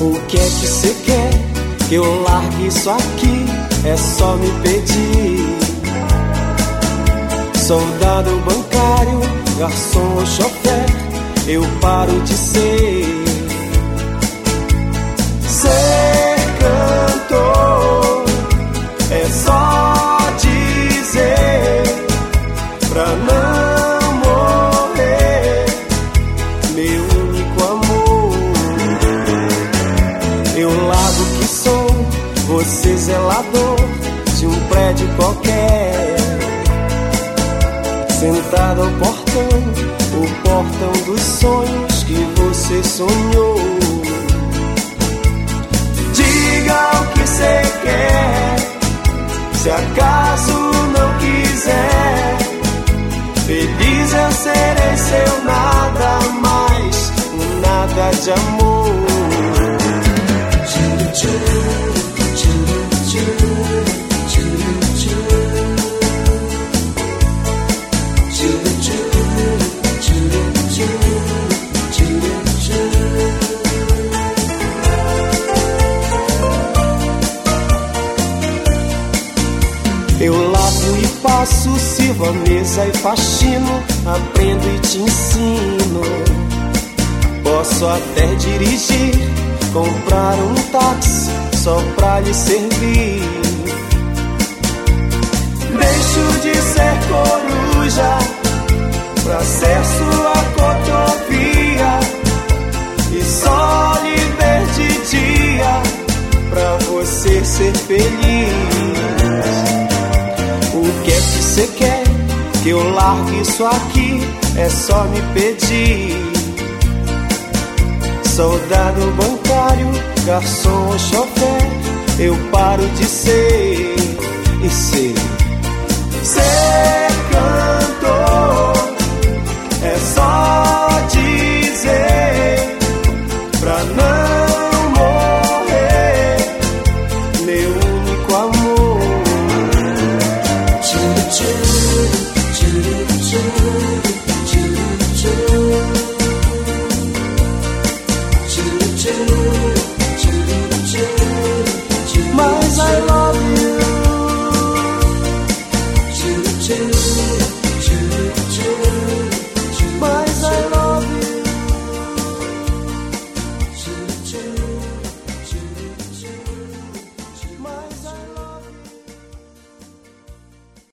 O que é que você quer? Que eu largue isso aqui, é só me pedir. Soldado bancário, garçom ou chofer, eu paro de ser. Prédio qualquer. Sentado ao portão, o portão dos sonhos que você sonhou. Diga o que você quer, se acaso não quiser. Feliz eu serei seu nada mais, nada de amor. Eu lavo e passo, sirvo a mesa e faxino, aprendo e te ensino. Posso até dirigir, comprar um táxi só pra lhe servir. Deixo de ser coruja pra ser sua cotovia e só lhe ver de dia pra você ser feliz. Que é que você quer? Que eu largue isso aqui, é só me pedir. Soldado bancário, garçom ou chofer, eu paro de ser e ser. Ser cantor é só dizer pra não my.